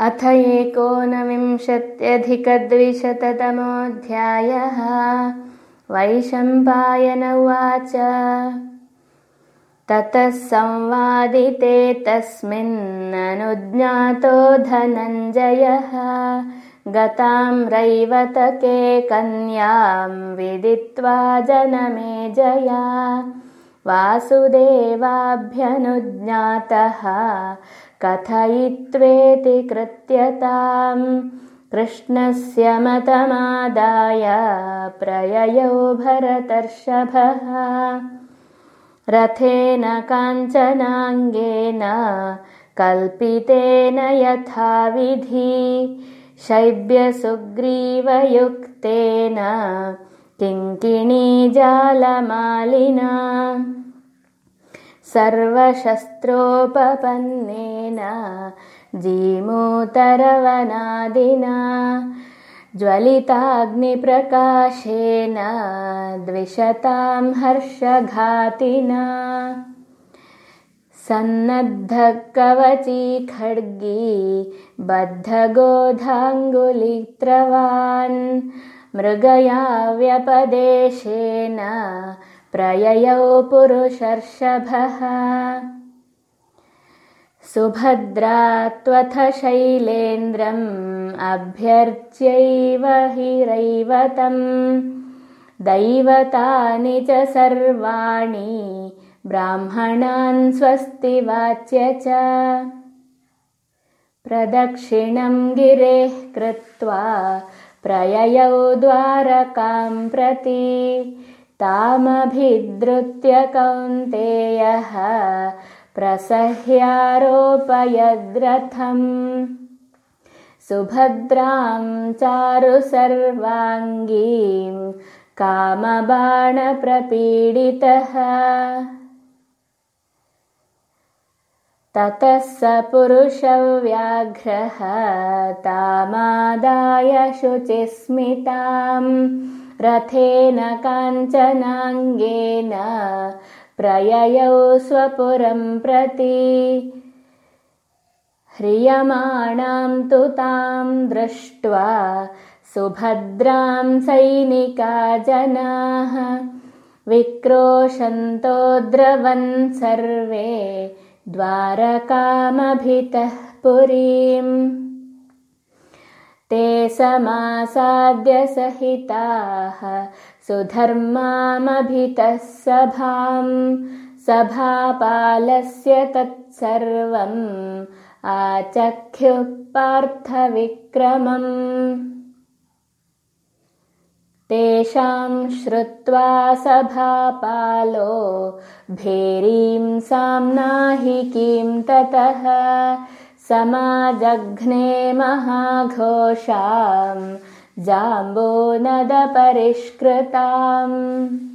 अथ एकोनविंशत्यधिकद्विशततमोऽध्यायः। वैशम्पायन उवाच। ततः संवादिते तस्मिन्ननुज्ञातो धनञ्जयः। गतां रैवतके कन्यां विदित्वा जनमेजया वासुदेवाभ्यनुज्ञातः कथयित्वेति कृत्यताम् कृष्णस्य मतमादाय प्रययौ भरतर्षभः। रथेन काञ्चनाङ्गेन कल्पितेन यथाविधि शैब्यसुग्रीवयुक्तेन किङ्किणीजालमालिना सर्वशस्त्रोपपन्नेन जीमूतरवनादिना ज्वलिताग्निप्रकाशेन द्विषतां हर्षघातिना। सन्नद्धकवची खड्गी बद्धगोधाङ्गुलित्रवान् मृगया व्यपदेशेन प्रययौ पुरुषर्षभः सुभद्रा त्वथ शैलेन्द्रम् अभ्यर्च्यैव हिरैवतम् दैवतानि च सर्वाणि ब्राह्मणान् स्वस्ति वाच्य च। प्रदक्षिणम् गिरेः कृत्वा प्रययौ द्वारकां प्रति तामभिद्रुत्य कौन्तेयः प्रसह्यारोपयद्रथम्। सुभद्रां चारु सर्वाङ्गीं कामबाणप्रपीडितः ततः स पुरुषव्याघ्रः तामादाय शुचिस्मिताम् रथेन काञ्चनाङ्गेन प्रययौ स्वपुरं प्रति ह्रियमाणां तु तां दृष्ट्वा सुभद्रां सैनिका जनाः विक्रोशन्तो द्रवन् सर्वे द्वारकामभितः पुरीम्। ते समासाद्यसहिताः सुधर्मामभितः सभाम्। सभापालस्य तत्सर्वम् आचख्युः पार्थविक्रमम् तेषां श्रुत्वा सभापालो भेरीं साम्नाहिकीं ततः? समाजघ्ने महाघोषाम् जाम्बोनदपरिष्कृताम्